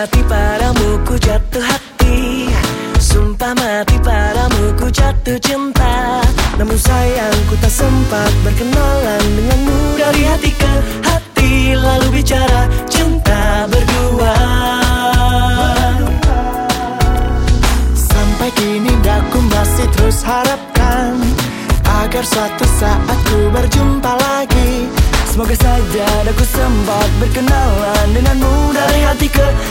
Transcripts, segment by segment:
mati padamu ku jatuh hati. Sumpah mati padamu ku jatuh cinta. Namun sayang ku tak sempat berkenalan denganmu. Dari hati ke hati lalu bicara cinta berdua. Sampai kini daku masih terus harapkan Agar suatu saat ku berjumpa lagi. Semoga saja aku sempat berkenalan denganmu. Dari hati ke hati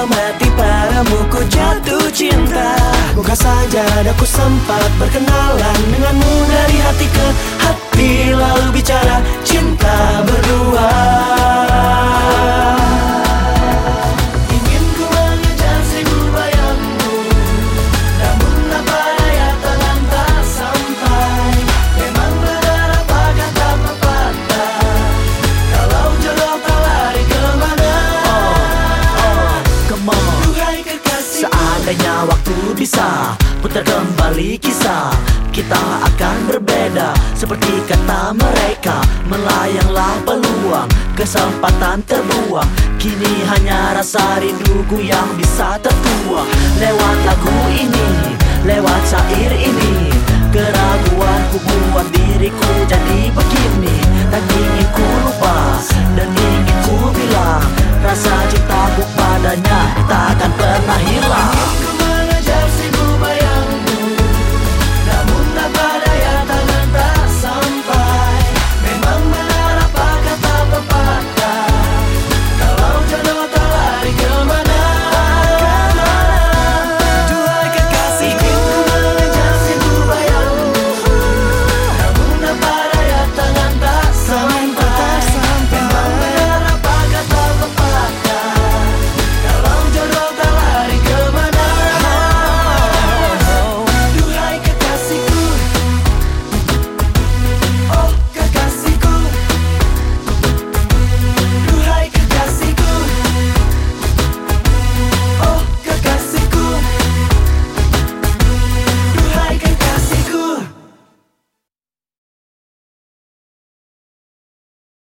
Sumpah mati padamu ku jatuh cinta. Moga saja aku sempat berkenalan denganmu Dari hati bisa Putar kembali kisah. Kita akan berbeda Seperti kata mereka Melayanglah peluang Kesempatan terbuang. Kini hanya rasa rinduku yang bisa tertuang. Lewat lagu ini Lewat syair ini Keraguanku buat diriku jadi begini.